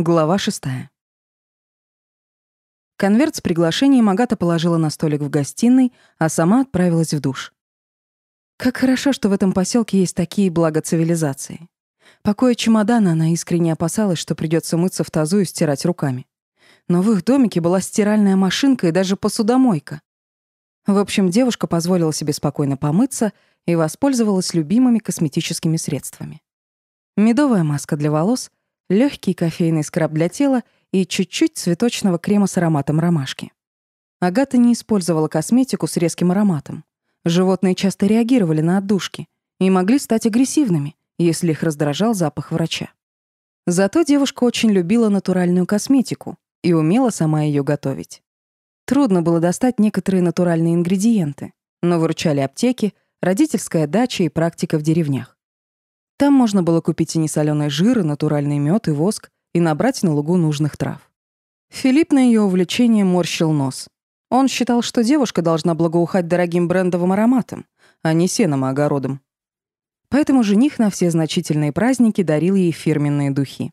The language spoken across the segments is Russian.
Глава шестая. Конверт с приглашением Агата положила на столик в гостиной, а сама отправилась в душ. Как хорошо, что в этом поселке есть такие блага цивилизации. Покоя чемодана она искренне опасалась, что придется мыться в тазу и стирать руками. Но в их домике была стиральная машинка и даже посудомойка. В общем, девушка позволила себе спокойно помыться и воспользовалась любимыми косметическими средствами. Медовая маска для волос — легкий кофейный скраб для тела и чуть-чуть цветочного крема с ароматом ромашки. Агата не использовала косметику с резким ароматом. Животные часто реагировали на отдушки и могли стать агрессивными, если их раздражал запах врача. Зато девушка очень любила натуральную косметику и умела сама ее готовить. Трудно было достать некоторые натуральные ингредиенты, но выручали аптеки, родительская дача и практика в деревнях. Там можно было купить и несолёный жир, и натуральный мед, и воск, и набрать на лугу нужных трав. Филипп на ее увлечение морщил нос. Он считал, что девушка должна благоухать дорогим брендовым ароматом, а не сеном и огородом. Поэтому жених на все значительные праздники дарил ей фирменные духи.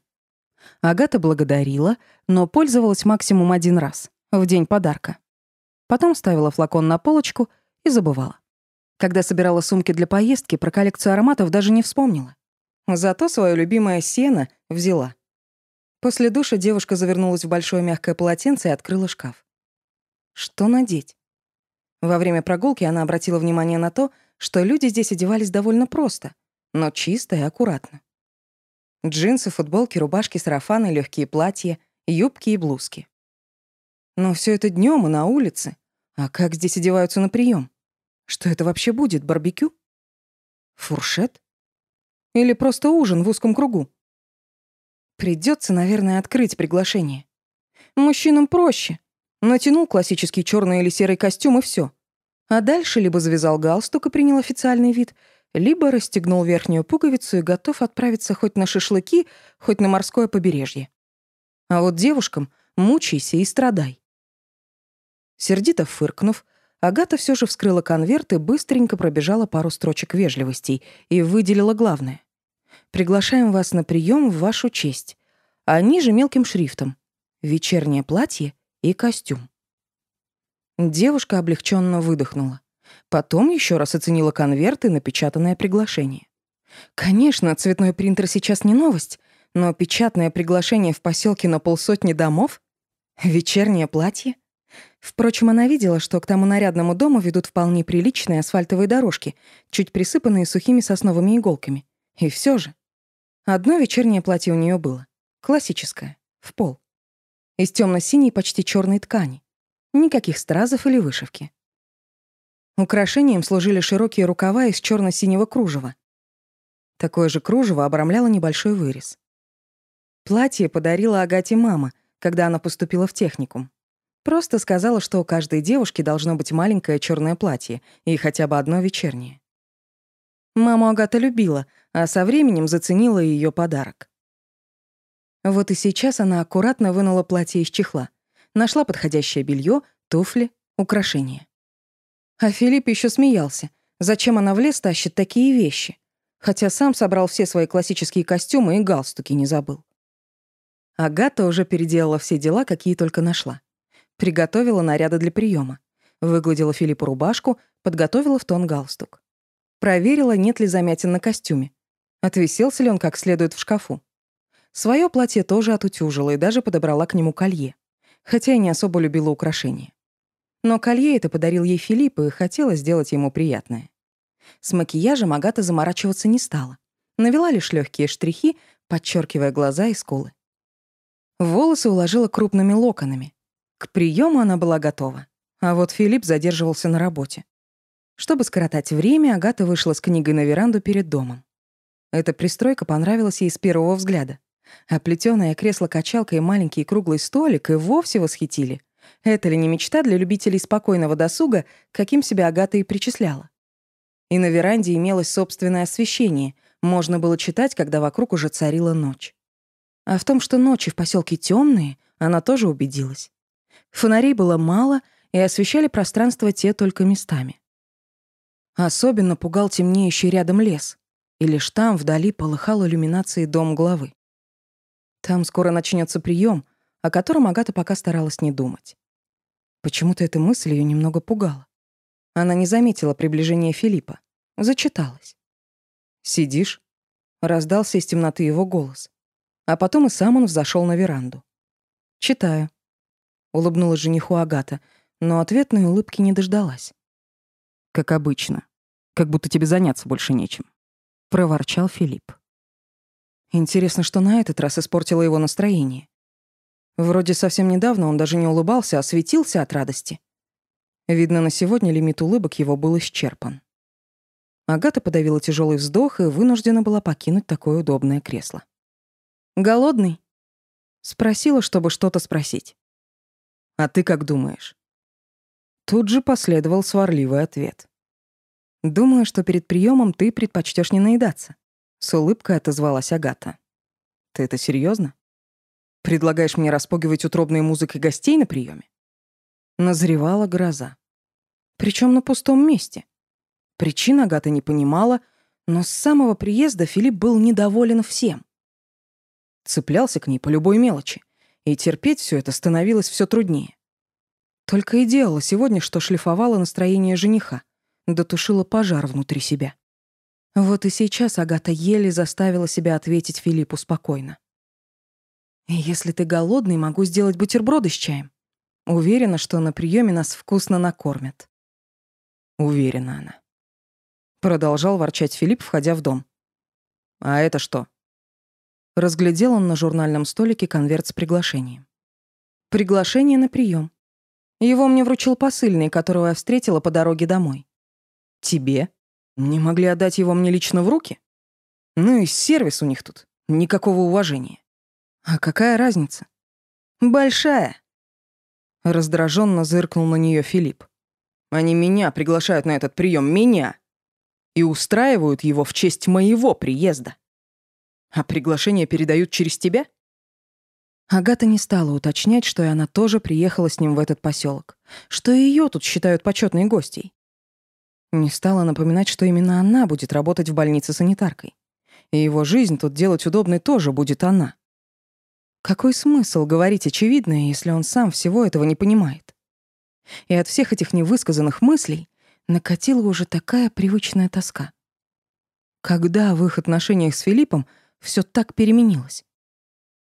Агата благодарила, но пользовалась максимум один раз, в день подарка. Потом ставила флакон на полочку и забывала. Когда собирала сумки для поездки, про коллекцию ароматов даже не вспомнила. Зато свое любимое сено взяла. После душа девушка завернулась в большое мягкое полотенце и открыла шкаф. Что надеть? Во время прогулки она обратила внимание на то, что люди здесь одевались довольно просто, но чисто и аккуратно. Джинсы, футболки, рубашки, сарафаны, легкие платья, юбки и блузки. Но все это днем и на улице. А как здесь одеваются на прием? Что это вообще будет, барбекю? Фуршет? Или просто ужин в узком кругу? Придется, наверное, открыть приглашение. Мужчинам проще. Натянул классический черный или серый костюм и все. А дальше либо завязал галстук и принял официальный вид, либо расстегнул верхнюю пуговицу и готов отправиться хоть на шашлыки, хоть на морское побережье. А вот девушкам мучайся и страдай. Сердито фыркнув, Агата все же вскрыла конверт и быстренько пробежала пару строчек вежливостей и выделила главное. «Приглашаем вас на прием в вашу честь». А ниже мелким шрифтом «Вечернее платье и костюм». Девушка облегченно выдохнула. Потом еще раз оценила конверт и напечатанное приглашение. Конечно, цветной принтер сейчас не новость, но печатное приглашение в поселке на полсотни домов? Вечернее платье? Впрочем, она видела, что к тому нарядному дому ведут вполне приличные асфальтовые дорожки, чуть присыпанные сухими сосновыми иголками. И все же. Одно вечернее платье у нее было. Классическое, в пол. Из темно синей почти черной ткани. Никаких стразов или вышивки. Украшением служили широкие рукава из черно синего кружева. Такое же кружево обрамляло небольшой вырез. Платье подарила Агате мама, когда она поступила в техникум. Просто сказала, что у каждой девушки должно быть маленькое черное платье и хотя бы одно вечернее. Маму Агата любила, а со временем заценила ее подарок. Вот и сейчас она аккуратно вынула платье из чехла, нашла подходящее белье, туфли, украшения. А Филипп еще смеялся. Зачем она в лес тащит такие вещи? Хотя сам собрал все свои классические костюмы и галстуки не забыл. Агата уже переделала все дела, какие только нашла. Приготовила наряды для приема. Выгладила Филиппу рубашку, подготовила в тон галстук. Проверила, нет ли замятин на костюме. Отвиселся ли он как следует в шкафу. Своё платье тоже отутюжила и даже подобрала к нему колье. Хотя и не особо любила украшения. Но колье это подарил ей Филипп и хотела сделать ему приятное. С макияжем Агата заморачиваться не стала. Навела лишь легкие штрихи, подчеркивая глаза и скулы. Волосы уложила крупными локонами, к приему она была готова. А вот Филипп задерживался на работе. Чтобы скоротать время, Агата вышла с книгой на веранду перед домом. Эта пристройка понравилась ей с первого взгляда. А плетёное кресло-качалка и маленький круглый столик и вовсе восхитили. Это ли не мечта для любителей спокойного досуга, каким себя Агата и причисляла? И на веранде имелось собственное освещение. Можно было читать, когда вокруг уже царила ночь. А в том, что ночи в поселке темные, она тоже убедилась. Фонарей было мало, и освещали пространство те только местами. Особенно пугал темнеющий рядом лес, и лишь там вдали полыхал иллюминацией дом главы. Там скоро начнется прием, о котором Агата пока старалась не думать. Почему-то эта мысль ее немного пугала. Она не заметила приближения Филиппа. Зачиталась. «Сидишь?» — раздался из темноты его голос. А потом и сам он взошел на веранду. «Читаю», — улыбнулась жениху Агата, но ответной улыбки не дождалась. «Как обычно. Как будто тебе заняться больше нечем», — проворчал Филипп. Интересно, что на этот раз испортило его настроение. Вроде совсем недавно он даже не улыбался, а светился от радости. Видно, на сегодня лимит улыбок его был исчерпан. Агата подавила тяжелый вздох и вынуждена была покинуть такое удобное кресло. «Голодный?» Спросила, чтобы что-то спросить. «А ты как думаешь?» Тут же последовал сварливый ответ. «Думаю, что перед приемом ты предпочтешь не наедаться», — с улыбкой отозвалась Агата. «Ты это серьезно? Предлагаешь мне распугивать утробной музыкой гостей на приеме? Назревала гроза. Причем на пустом месте. Причин Агата не понимала, но с самого приезда Филипп был недоволен всем. Цеплялся к ней по любой мелочи, и терпеть все это становилось все труднее. Только и делала сегодня, что шлифовала настроение жениха, дотушила пожар внутри себя. Вот и сейчас Агата еле заставила себя ответить Филиппу спокойно. «Если ты голодный, могу сделать бутерброды с чаем. Уверена, что на приеме нас вкусно накормят». Уверена она. Продолжал ворчать Филипп, входя в дом. «А это что?» Разглядел он на журнальном столике конверт с приглашением. «Приглашение на прием. Его мне вручил посыльный, которого я встретила по дороге домой». «Тебе? Не могли отдать его мне лично в руки? Ну и сервис у них тут. Никакого уважения». А какая разница? Большая. Раздраженно зыркнул на нее Филипп. Они меня приглашают на этот прием, меня. И устраивают его в честь моего приезда. А приглашение передают через тебя? Агата не стала уточнять, что и она тоже приехала с ним в этот поселок, что и ее тут считают почетной гостьей. Не стала напоминать, что именно она будет работать в больнице санитаркой. И его жизнь тут делать удобной тоже будет она. Какой смысл говорить очевидное, если он сам всего этого не понимает? И от всех этих невысказанных мыслей накатила уже такая привычная тоска. Когда в их отношениях с Филиппом все так переменилось?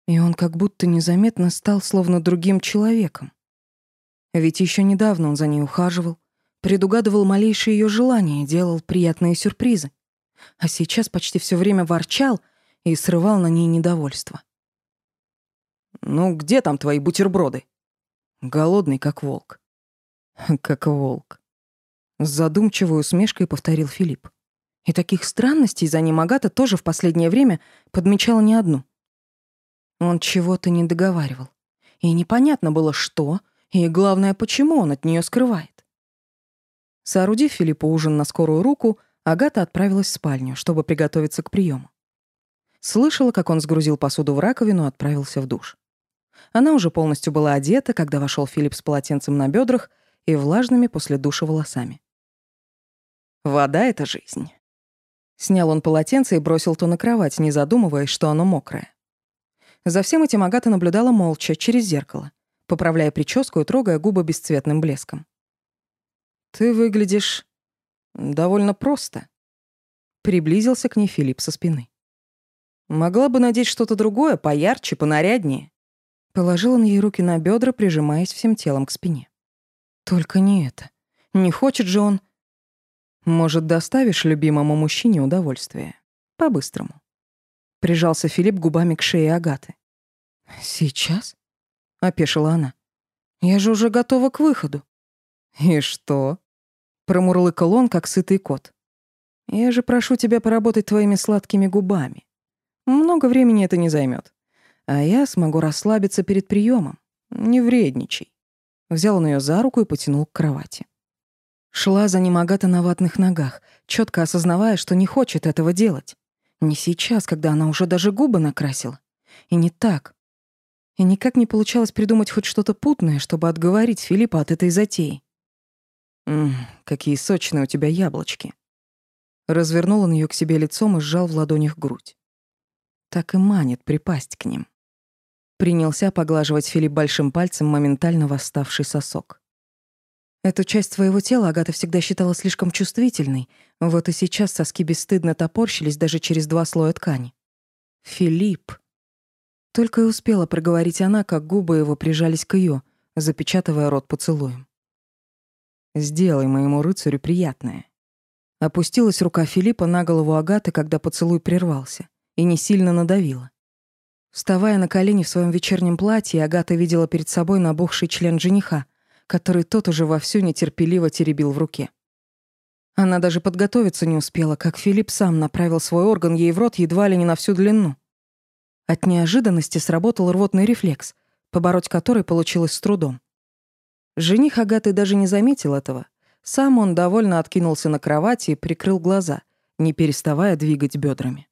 И он как будто незаметно стал словно другим человеком. Ведь еще недавно он за ней ухаживал, предугадывал малейшие ее желания, делал приятные сюрпризы. А сейчас почти все время ворчал и срывал на ней недовольство. «Ну, где там твои бутерброды?» Голодный, как волк. Как волк. С задумчивой усмешкой повторил Филипп. И таких странностей за ним Агата тоже в последнее время подмечала не одну. Он чего-то не договаривал. И непонятно было, что, и главное, почему он от нее скрывает. Соорудив Филиппу ужин на скорую руку, Агата отправилась в спальню, чтобы приготовиться к приему. Слышала, как он сгрузил посуду в раковину и отправился в душ. Она уже полностью была одета, когда вошел Филипп с полотенцем на бедрах и влажными после душа волосами. «Вода — это жизнь». Снял он полотенце и бросил то на кровать, не задумываясь, что оно мокрое. За всем этим Агата наблюдала молча, через зеркало, поправляя прическу и трогая губы бесцветным блеском. «Ты выглядишь довольно просто», — приблизился к ней Филипп со спины. «Могла бы надеть что-то другое, поярче, понаряднее». Положил он ей руки на бедра, прижимаясь всем телом к спине. Только не это. Не хочет же он... Может, доставишь любимому мужчине удовольствие? По-быстрому. Прижался Филипп губами к шее Агаты. «Сейчас?» — опешила она. «Я же уже готова к выходу». «И что?» — промурлыкал он, как сытый кот. «Я же прошу тебя поработать твоими сладкими губами. Много времени это не займет а я смогу расслабиться перед приемом. Не вредничай. Взял он ее за руку и потянул к кровати. Шла за ним Агата на ватных ногах, четко осознавая, что не хочет этого делать. Не сейчас, когда она уже даже губы накрасила. И не так. И никак не получалось придумать хоть что-то путное, чтобы отговорить Филиппа от этой затеи. «Ммм, какие сочные у тебя яблочки». Развернул он ее к себе лицом и сжал в ладонях грудь. Так и манит припасть к ним. Принялся поглаживать Филипп большим пальцем моментально восставший сосок. Эту часть твоего тела Агата всегда считала слишком чувствительной, вот и сейчас соски бесстыдно топорщились даже через два слоя ткани. «Филипп!» Только и успела проговорить она, как губы его прижались к ее, запечатывая рот поцелуем. «Сделай моему рыцарю приятное». Опустилась рука Филиппа на голову Агаты, когда поцелуй прервался, и не сильно надавила. Вставая на колени в своем вечернем платье, Агата видела перед собой набухший член жениха, который тот уже вовсю нетерпеливо теребил в руке. Она даже подготовиться не успела, как Филипп сам направил свой орган ей в рот едва ли не на всю длину. От неожиданности сработал рвотный рефлекс, побороть который получилось с трудом. Жених Агаты даже не заметил этого. Сам он довольно откинулся на кровати и прикрыл глаза, не переставая двигать бедрами.